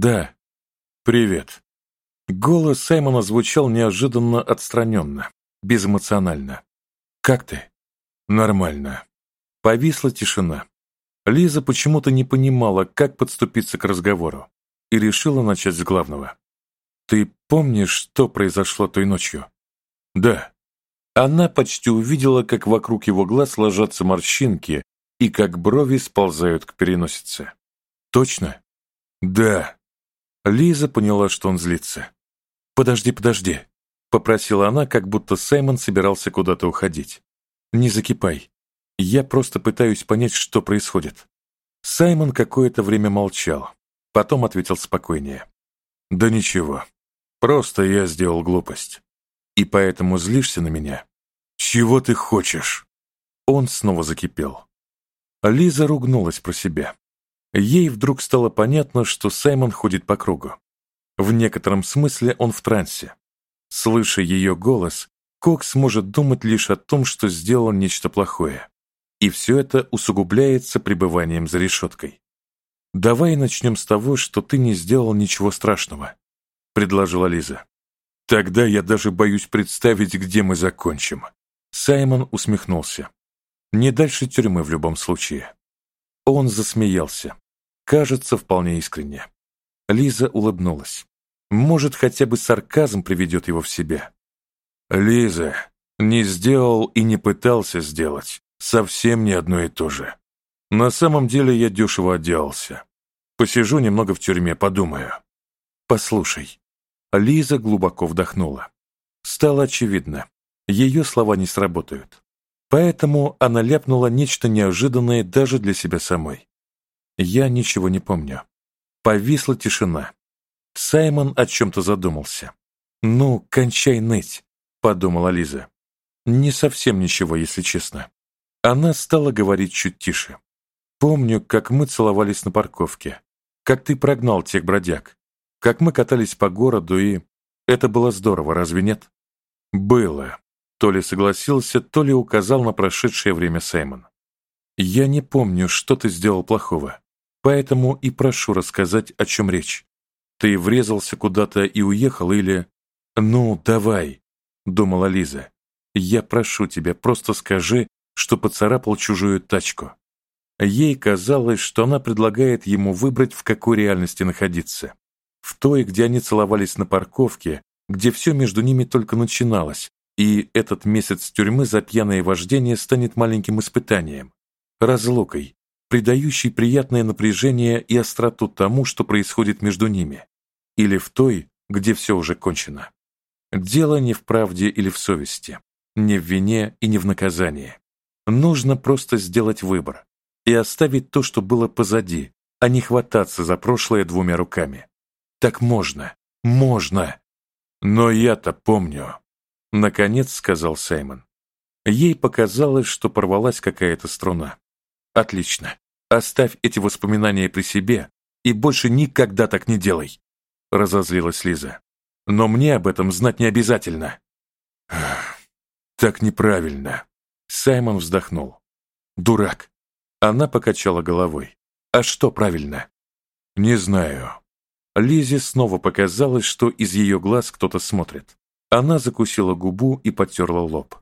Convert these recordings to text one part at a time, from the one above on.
«Да». «Привет». Голос Саймона звучал неожиданно отстраненно, безэмоционально. «Как ты?» «Нормально». Повисла тишина. Лиза почему-то не понимала, как подступиться к разговору, и решила начать с главного. «Ты помнишь, что произошло той ночью?» «Да». Она почти увидела, как вокруг его глаз ложатся морщинки и как брови сползают к переносице. «Точно?» «Да». Лиза поняла, что он злится. «Подожди, подожди», — попросила она, как будто Саймон собирался куда-то уходить. «Не закипай. Я просто пытаюсь понять, что происходит». Саймон какое-то время молчал, потом ответил спокойнее. «Да ничего. Просто я сделал глупость. И поэтому злишься на меня? Чего ты хочешь?» Он снова закипел. Лиза ругнулась про себя. Ей вдруг стало понятно, что Саймон ходит по кругу. В некотором смысле он в трансе. Слыша ее голос, Кокс может думать лишь о том, что сделал нечто плохое. И все это усугубляется пребыванием за решеткой. «Давай начнем с того, что ты не сделал ничего страшного», — предложила Лиза. «Тогда я даже боюсь представить, где мы закончим». Саймон усмехнулся. «Не дальше тюрьмы в любом случае». Он засмеялся. Кажется, вполне искренне. Лиза улыбнулась. Может, хотя бы сарказм приведет его в себя. Лиза, не сделал и не пытался сделать. Совсем не одно и то же. На самом деле я дешево отделался. Посижу немного в тюрьме, подумаю. Послушай. Лиза глубоко вдохнула. Стало очевидно. Ее слова не сработают. Поэтому она ляпнула нечто неожиданное даже для себя самой. Я ничего не помню. Повисла тишина. Саймон о чем-то задумался. «Ну, кончай ныть», — подумала Лиза. «Не совсем ничего, если честно». Она стала говорить чуть тише. «Помню, как мы целовались на парковке, как ты прогнал тех бродяг, как мы катались по городу и... Это было здорово, разве нет?» «Было», то ли согласился, то ли указал на прошедшее время Саймон. «Я не помню, что ты сделал плохого, поэтому и прошу рассказать, о чем речь. Ты врезался куда-то и уехал или...» «Ну, давай», — думала Лиза. «Я прошу тебя, просто скажи, что поцарапал чужую тачку». Ей казалось, что она предлагает ему выбрать, в какой реальности находиться. В той, где они целовались на парковке, где все между ними только начиналось, и этот месяц тюрьмы за пьяное вождение станет маленьким испытанием, разлукой, придающей приятное напряжение и остроту тому, что происходит между ними, или в той, где все уже кончено. Дело не в правде или в совести, не в вине и не в наказании. Нужно просто сделать выбор и оставить то, что было позади, а не хвататься за прошлое двумя руками. Так можно, можно. Но я-то помню. Наконец сказал Саймон. Ей показалось, что порвалась какая-то струна. Отлично. Оставь эти воспоминания при себе и больше никогда так не делай. Разозлилась Лиза. Но мне об этом знать не обязательно. Так неправильно. Саймон вздохнул. Дурак. Она покачала головой. А что правильно? Не знаю. Лизе снова показалось, что из ее глаз кто-то смотрит. Она закусила губу и потерла лоб.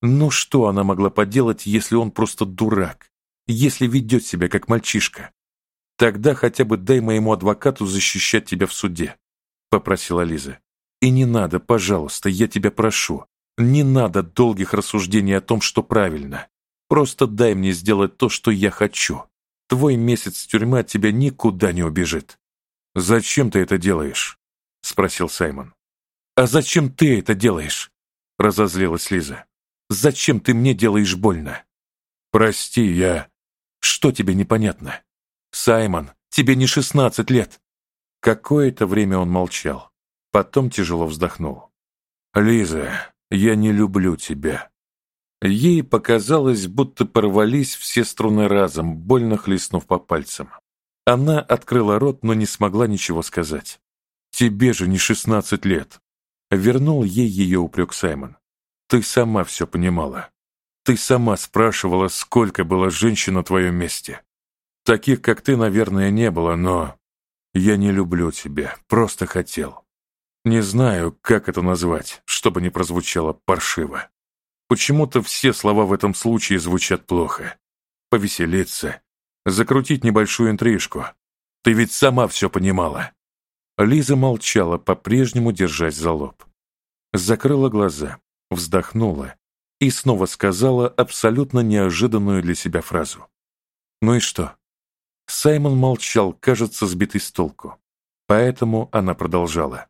Ну что она могла поделать, если он просто дурак? Если ведет себя как мальчишка? Тогда хотя бы дай моему адвокату защищать тебя в суде, попросила Лиза. И не надо, пожалуйста, я тебя прошу. Не надо долгих рассуждений о том, что правильно. Просто дай мне сделать то, что я хочу. Твой месяц тюрьмы от тебя никуда не убежит. Зачем ты это делаешь? спросил Саймон. «А зачем ты это делаешь?» — разозлилась Лиза. «Зачем ты мне делаешь больно?» «Прости, я...» «Что тебе непонятно?» «Саймон, тебе не шестнадцать лет!» Какое-то время он молчал, потом тяжело вздохнул. «Лиза, я не люблю тебя». Ей показалось, будто порвались все струны разом, больно хлестнув по пальцам. Она открыла рот, но не смогла ничего сказать. «Тебе же не шестнадцать лет. Вернул ей ее упрек Саймон. «Ты сама все понимала. Ты сама спрашивала, сколько было женщин на твоем месте. Таких, как ты, наверное, не было, но...» Я не люблю тебя, просто хотел. Не знаю, как это назвать, чтобы не прозвучало паршиво. Почему-то все слова в этом случае звучат плохо. Повеселиться, закрутить небольшую интрижку. Ты ведь сама все понимала. Лиза молчала, по-прежнему держась за лоб. Закрыла глаза, вздохнула и снова сказала абсолютно неожиданную для себя фразу. «Ну и что?» Саймон молчал, кажется, сбитый с толку. Поэтому она продолжала.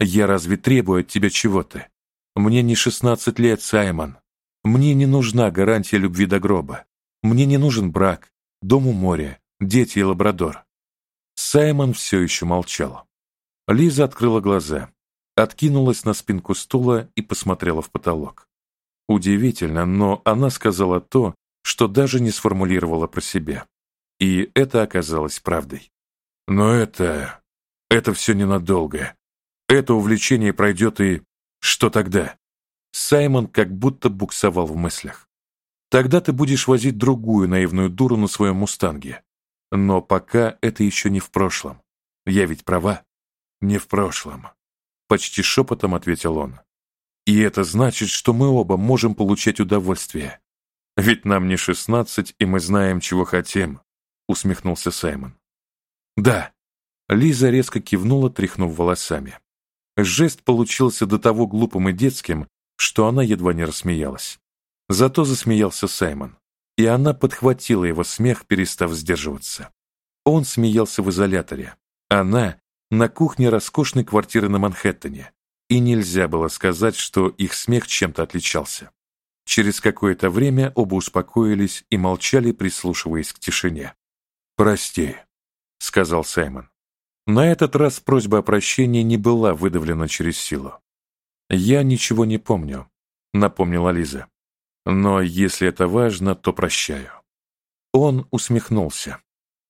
«Я разве требую от тебя чего-то? Мне не шестнадцать лет, Саймон. Мне не нужна гарантия любви до гроба. Мне не нужен брак, дом у моря, дети и лабрадор». Саймон все еще молчал. Лиза открыла глаза, откинулась на спинку стула и посмотрела в потолок. Удивительно, но она сказала то, что даже не сформулировала про себя. И это оказалось правдой. Но это... это все ненадолго. Это увлечение пройдет и... Что тогда? Саймон как будто буксовал в мыслях. Тогда ты будешь возить другую наивную дуру на своем мустанге. Но пока это еще не в прошлом. Я ведь права? Не в прошлом. Почти шепотом ответил он. И это значит, что мы оба можем получать удовольствие. Ведь нам не шестнадцать, и мы знаем, чего хотим, усмехнулся Саймон. Да. Лиза резко кивнула, тряхнув волосами. Жест получился до того глупым и детским, что она едва не рассмеялась. Зато засмеялся Саймон, и она подхватила его смех, перестав сдерживаться. Он смеялся в изоляторе. Она на кухне роскошной квартиры на Манхэттене, и нельзя было сказать, что их смех чем-то отличался. Через какое-то время оба успокоились и молчали, прислушиваясь к тишине. «Прости», — сказал Саймон. На этот раз просьба о прощении не была выдавлена через силу. «Я ничего не помню», — напомнила Лиза. «Но если это важно, то прощаю». Он усмехнулся.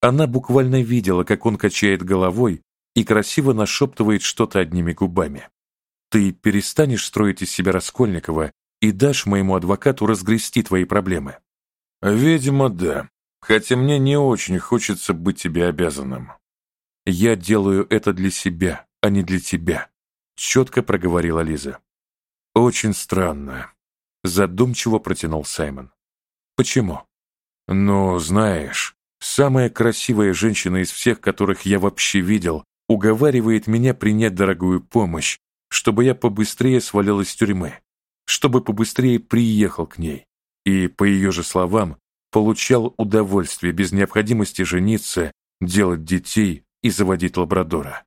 Она буквально видела, как он качает головой и красиво нашептывает что-то одними губами. «Ты перестанешь строить из себя Раскольникова и дашь моему адвокату разгрести твои проблемы?» «Видимо, да. Хотя мне не очень хочется быть тебе обязанным». «Я делаю это для себя, а не для тебя», — четко проговорила Лиза. «Очень странно», — задумчиво протянул Саймон. «Почему?» «Ну, знаешь, самая красивая женщина из всех, которых я вообще видел, уговаривает меня принять дорогую помощь, чтобы я побыстрее свалил из тюрьмы, чтобы побыстрее приехал к ней и, по ее же словам, получал удовольствие без необходимости жениться, делать детей и заводить лабрадора.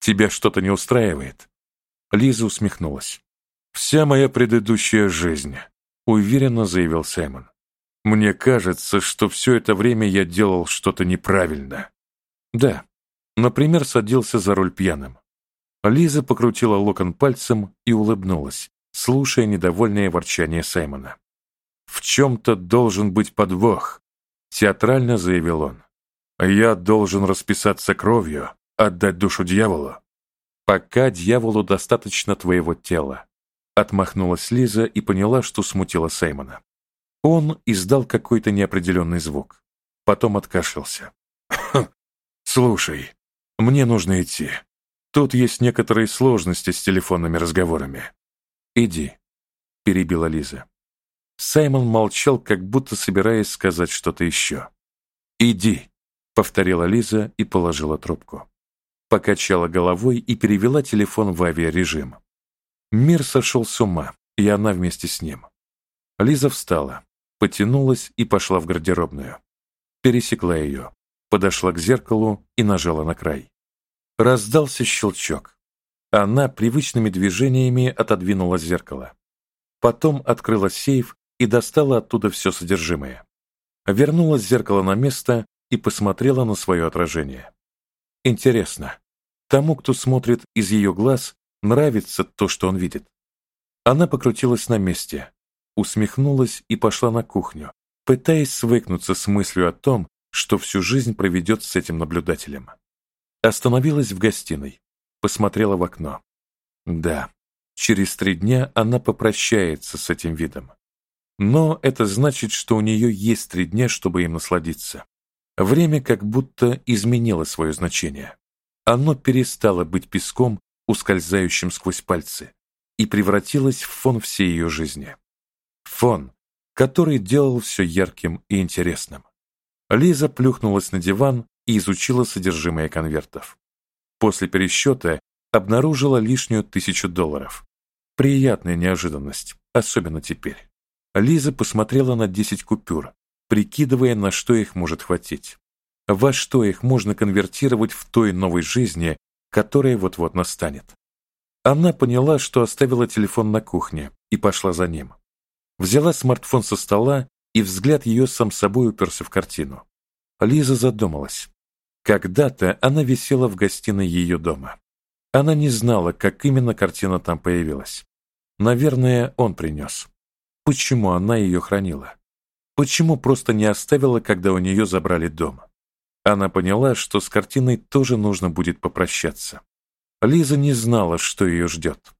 Тебя что-то не устраивает?» Лиза усмехнулась. «Вся моя предыдущая жизнь», — уверенно заявил Саймон. «Мне кажется, что все это время я делал что-то неправильно». «Да, например, садился за руль пьяным». Лиза покрутила локон пальцем и улыбнулась, слушая недовольное ворчание Саймона. «В чем-то должен быть подвох», — театрально заявил он. Я должен расписаться кровью, отдать душу дьяволу. Пока дьяволу достаточно твоего тела. Отмахнулась Лиза и поняла, что смутила Сеймона. Он издал какой-то неопределенный звук. Потом откашлялся. «Слушай, мне нужно идти. Тут есть некоторые сложности с телефонными разговорами». «Иди», — перебила Лиза. Саймон молчал, как будто собираясь сказать что-то еще. «Иди», повторила Лиза и положила трубку. Покачала головой и перевела телефон в авиарежим. Мир сошел с ума, и она вместе с ним. Лиза встала, потянулась и пошла в гардеробную. Пересекла ее, подошла к зеркалу и нажала на край. Раздался щелчок. Она привычными движениями отодвинула зеркало. Потом открыла сейф и достала оттуда все содержимое. Вернула зеркало на место и посмотрела на свое отражение. Интересно, тому, кто смотрит из ее глаз, нравится то, что он видит. Она покрутилась на месте, усмехнулась и пошла на кухню, пытаясь свыкнуться с мыслью о том, что всю жизнь проведет с этим наблюдателем. Остановилась в гостиной, посмотрела в окно. Да, через три дня она попрощается с этим видом. Но это значит, что у нее есть три дня, чтобы им насладиться. Время как будто изменило свое значение. Оно перестало быть песком, ускользающим сквозь пальцы, и превратилось в фон всей ее жизни. Фон, который делал все ярким и интересным. Лиза плюхнулась на диван и изучила содержимое конвертов. После пересчета обнаружила лишнюю тысячу долларов. Приятная неожиданность, особенно теперь. Лиза посмотрела на 10 купюр, прикидывая, на что их может хватить. Во что их можно конвертировать в той новой жизни, которая вот-вот настанет. Она поняла, что оставила телефон на кухне, и пошла за ним. Взяла смартфон со стола, и взгляд ее сам собой уперся в картину. Лиза задумалась. Когда-то она висела в гостиной ее дома. Она не знала, как именно картина там появилась. Наверное, он принес. Почему она ее хранила? Почему просто не оставила, когда у нее забрали дом? Она поняла, что с картиной тоже нужно будет попрощаться. Лиза не знала, что ее ждет.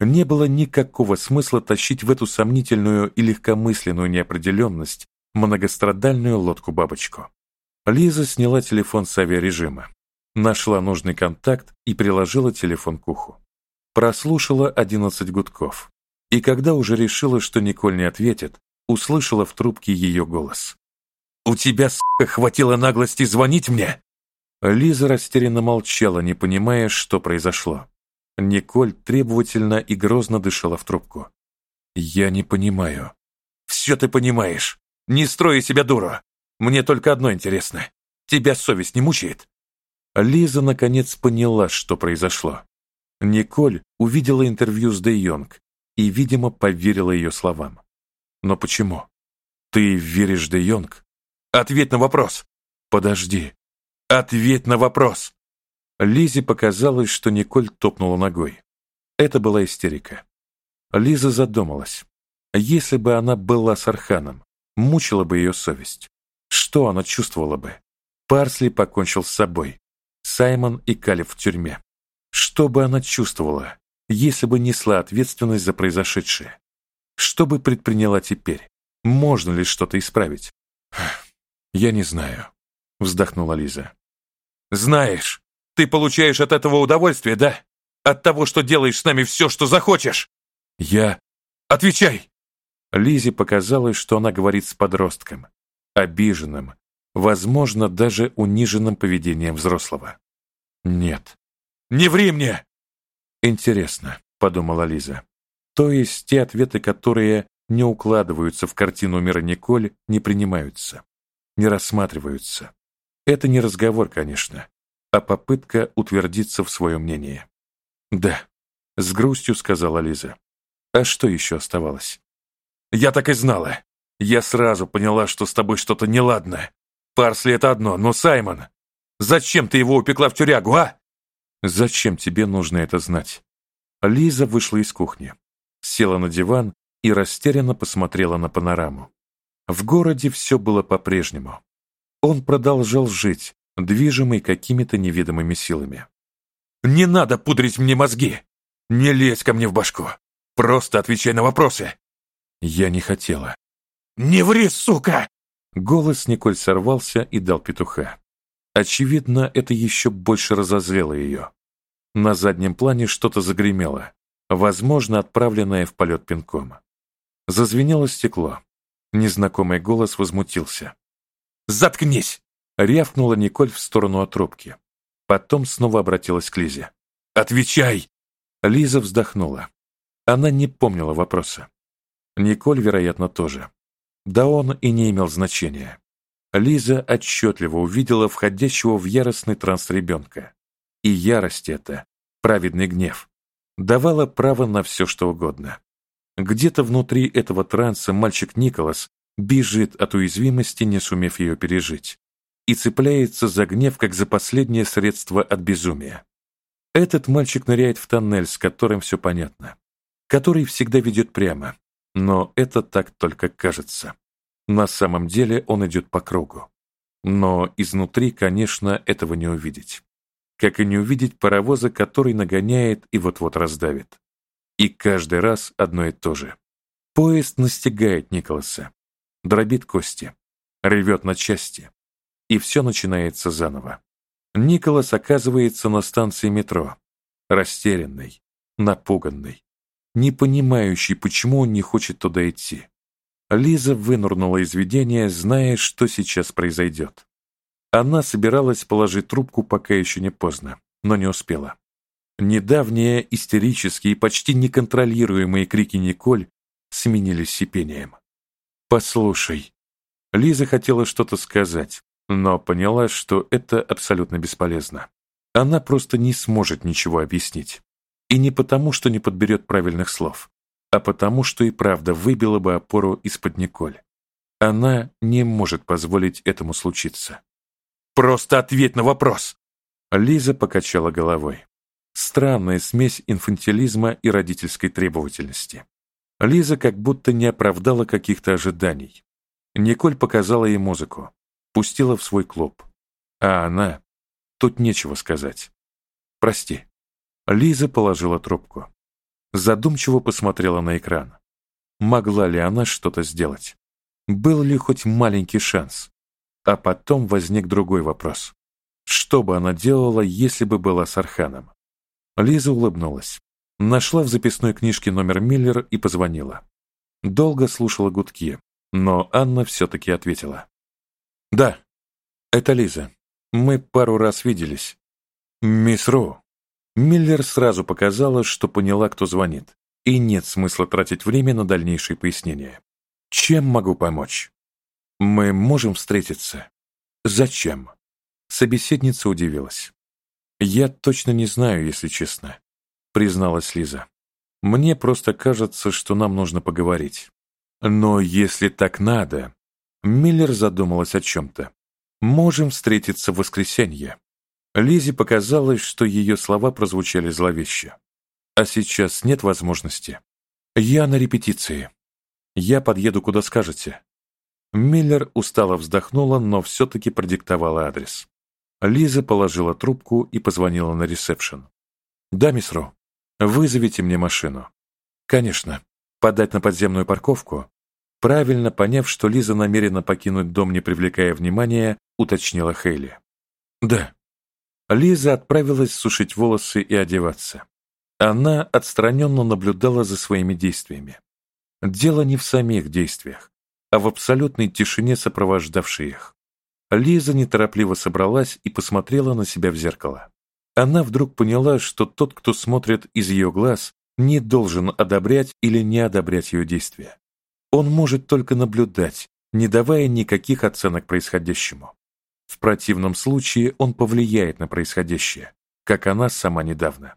Не было никакого смысла тащить в эту сомнительную и легкомысленную неопределенность многострадальную лодку-бабочку. Лиза сняла телефон с авиарежима, нашла нужный контакт и приложила телефон к уху. Прослушала 11 гудков. И когда уже решила, что Николь не ответит, услышала в трубке ее голос. «У тебя, сука, хватило наглости звонить мне?» Лиза растерянно молчала, не понимая, что произошло. Николь требовательно и грозно дышала в трубку. «Я не понимаю». «Все ты понимаешь. Не строй себя дуру. Мне только одно интересно. Тебя совесть не мучает?» Лиза наконец поняла, что произошло. Николь увидела интервью с Де Йонг и, видимо, поверила ее словам. Но почему? Ты веришь Де Йонг? Ответь на вопрос. Подожди. Ответь на вопрос. Лизе показалось, что Николь топнула ногой. Это была истерика. Лиза задумалась. Если бы она была с Арханом, мучила бы ее совесть. Что она чувствовала бы? Парсли покончил с собой. Саймон и Калиф в тюрьме. Что бы она чувствовала, если бы несла ответственность за произошедшее? Что бы предприняла теперь? Можно ли что-то исправить? Я не знаю, вздохнула Лиза. Знаешь, ты получаешь от этого удовольствие, да? От того, что делаешь с нами все, что захочешь. Я... Отвечай! Лизе показалось, что она говорит с подростком, обиженным, возможно, даже униженным поведением взрослого. Нет. Не ври мне! Интересно, подумала Лиза. То есть те ответы, которые не укладываются в картину мира Николь, не принимаются, не рассматриваются. Это не разговор, конечно, а попытка утвердиться в своем мнении. «Да», — с грустью сказала Лиза. «А что еще оставалось?» «Я так и знала. Я сразу поняла, что с тобой что-то неладно. Парсли — это одно, но Саймон... Зачем ты его упекла в тюрягу, а?» «Зачем тебе нужно это знать?» Лиза вышла из кухни, села на диван и растерянно посмотрела на панораму. В городе все было по-прежнему. Он продолжал жить, движимый какими-то неведомыми силами. «Не надо пудрить мне мозги! Не лезь ко мне в башку! Просто отвечай на вопросы!» Я не хотела. «Не ври, сука!» Голос Николь сорвался и дал петуха. Очевидно, это еще больше разозлило ее. На заднем плане что-то загремело, возможно, отправленное в полет пинком. Зазвенело стекло. Незнакомый голос возмутился. «Заткнись!» Рявкнула Николь в сторону от трубки. Потом снова обратилась к Лизе. «Отвечай!» Лиза вздохнула. Она не помнила вопроса. Николь, вероятно, тоже. Да он и не имел значения. Лиза отчетливо увидела входящего в яростный транс ребенка. И ярость эта, праведный гнев, давала право на все, что угодно. Где-то внутри этого транса мальчик Николас бежит от уязвимости, не сумев ее пережить и цепляется за гнев, как за последнее средство от безумия. Этот мальчик ныряет в тоннель, с которым все понятно, который всегда ведет прямо, но это так только кажется. На самом деле он идет по кругу. Но изнутри, конечно, этого не увидеть. Как и не увидеть паровоза, который нагоняет и вот-вот раздавит. И каждый раз одно и то же. Поезд настигает Николаса, дробит кости, рвет на части, и все начинается заново. Николас оказывается на станции метро, растерянный, напуганный, не понимающий, почему он не хочет туда идти. Лиза вынурнула из видения, зная, что сейчас произойдет. Она собиралась положить трубку, пока еще не поздно, но не успела. Недавние истерические почти неконтролируемые крики Николь сменились сипением. «Послушай». Лиза хотела что-то сказать, но поняла, что это абсолютно бесполезно. Она просто не сможет ничего объяснить. И не потому, что не подберет правильных слов, а потому, что и правда выбила бы опору из-под Николь. Она не может позволить этому случиться. «Просто ответь на вопрос!» Лиза покачала головой. Странная смесь инфантилизма и родительской требовательности. Лиза как будто не оправдала каких-то ожиданий. Николь показала ей музыку, пустила в свой клуб. А она... Тут нечего сказать. «Прости». Лиза положила трубку. Задумчиво посмотрела на экран. Могла ли она что-то сделать? Был ли хоть маленький шанс? А потом возник другой вопрос. Что бы она делала, если бы была с Арханом? Лиза улыбнулась. Нашла в записной книжке номер Миллер и позвонила. Долго слушала гудки, но Анна все-таки ответила. «Да, это Лиза. Мы пару раз виделись. Мисс Роу». Миллер сразу показала, что поняла, кто звонит, и нет смысла тратить время на дальнейшие пояснения. «Чем могу помочь?» «Мы можем встретиться?» «Зачем?» Собеседница удивилась. «Я точно не знаю, если честно», — призналась Лиза. «Мне просто кажется, что нам нужно поговорить». «Но если так надо...» Миллер задумалась о чем-то. «Можем встретиться в воскресенье». Лизе показалось, что ее слова прозвучали зловеще. «А сейчас нет возможности. Я на репетиции. Я подъеду, куда скажете». Миллер устало вздохнула, но все-таки продиктовала адрес. Лиза положила трубку и позвонила на ресепшн. «Да, мисс Ро, вызовите мне машину». «Конечно. Подать на подземную парковку?» Правильно поняв, что Лиза намерена покинуть дом, не привлекая внимания, уточнила Хейли. «Да». Лиза отправилась сушить волосы и одеваться. Она отстраненно наблюдала за своими действиями. Дело не в самих действиях, а в абсолютной тишине, сопровождавшей их. Лиза неторопливо собралась и посмотрела на себя в зеркало. Она вдруг поняла, что тот, кто смотрит из ее глаз, не должен одобрять или не одобрять ее действия. Он может только наблюдать, не давая никаких оценок происходящему. В противном случае он повлияет на происходящее, как она сама недавно.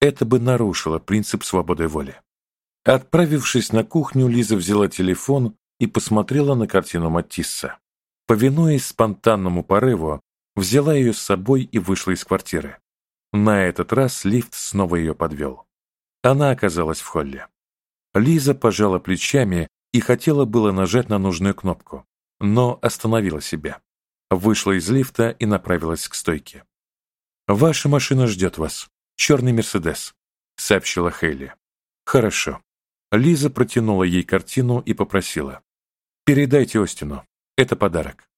Это бы нарушило принцип свободы воли. Отправившись на кухню, Лиза взяла телефон и посмотрела на картину Матисса. Повинуясь спонтанному порыву, взяла ее с собой и вышла из квартиры. На этот раз лифт снова ее подвел. Она оказалась в холле. Лиза пожала плечами и хотела было нажать на нужную кнопку, но остановила себя. Вышла из лифта и направилась к стойке. «Ваша машина ждет вас. Черный Мерседес», — сообщила Хейли. «Хорошо». Лиза протянула ей картину и попросила. «Передайте Остину. Это подарок.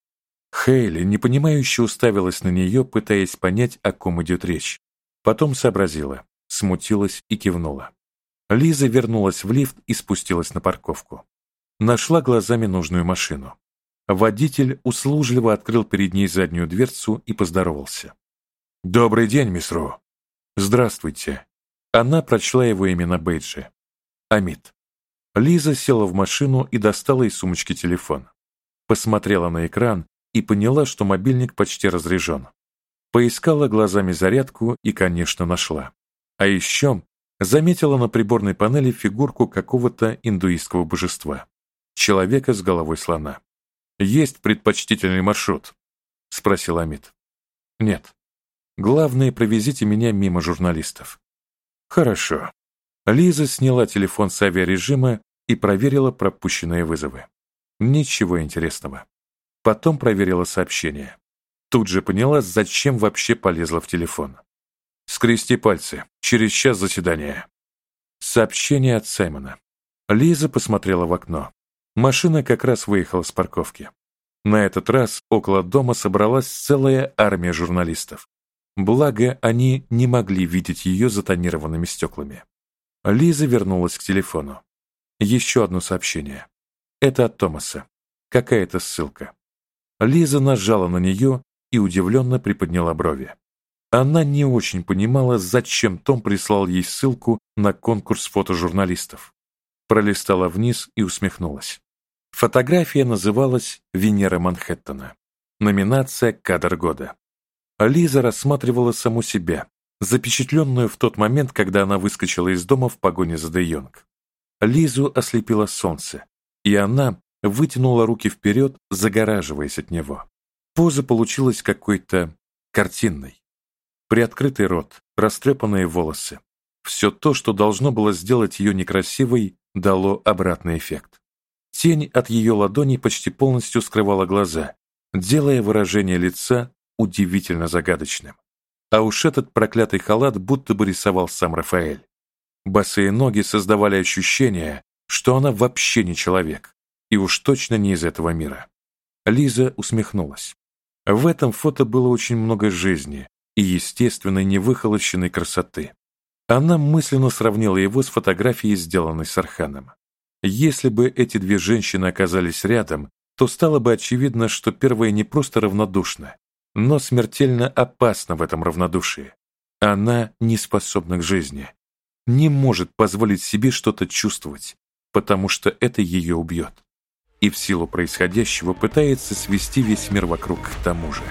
Хейли, непонимающе уставилась на нее, пытаясь понять, о ком идет речь. Потом сообразила, смутилась и кивнула. Лиза вернулась в лифт и спустилась на парковку. Нашла глазами нужную машину. Водитель услужливо открыл перед ней заднюю дверцу и поздоровался. «Добрый день, мисс Ро». «Здравствуйте». Она прочла его имя на бейджи. Амит. Лиза села в машину и достала из сумочки телефон посмотрела на экран и поняла, что мобильник почти разряжен. Поискала глазами зарядку и, конечно, нашла. А еще заметила на приборной панели фигурку какого-то индуистского божества. Человека с головой слона. «Есть предпочтительный маршрут?» — спросил Амит. «Нет. Главное, провезите меня мимо журналистов». «Хорошо». Лиза сняла телефон с авиарежима и проверила пропущенные вызовы. Ничего интересного. Потом проверила сообщение. Тут же поняла, зачем вообще полезла в телефон. «Скрести пальцы. Через час заседания». Сообщение от Саймона. Лиза посмотрела в окно. Машина как раз выехала с парковки. На этот раз около дома собралась целая армия журналистов. Благо, они не могли видеть ее за тонированными стеклами. Лиза вернулась к телефону. Еще одно сообщение. Это от Томаса. Какая-то ссылка. Лиза нажала на нее и удивленно приподняла брови. Она не очень понимала, зачем Том прислал ей ссылку на конкурс фотожурналистов. Пролистала вниз и усмехнулась. Фотография называлась «Венера Манхэттена». Номинация «Кадр года». Лиза рассматривала саму себя, запечатленную в тот момент, когда она выскочила из дома в погоне за Де Йонг. Лизу ослепило солнце, и она вытянула руки вперед, загораживаясь от него. Поза получилась какой-то картинной. Приоткрытый рот, растрепанные волосы. Все то, что должно было сделать ее некрасивой, дало обратный эффект. Тень от ее ладони почти полностью скрывала глаза, делая выражение лица удивительно загадочным. А уж этот проклятый халат будто бы рисовал сам Рафаэль. Босые ноги создавали ощущение, что она вообще не человек, и уж точно не из этого мира. Лиза усмехнулась. В этом фото было очень много жизни и естественной невыхолощенной красоты. Она мысленно сравнила его с фотографией, сделанной Сарханом. Если бы эти две женщины оказались рядом, то стало бы очевидно, что первая не просто равнодушна, но смертельно опасна в этом равнодушии. Она не способна к жизни, не может позволить себе что-то чувствовать, потому что это ее убьет. И в силу происходящего пытается свести весь мир вокруг к тому же.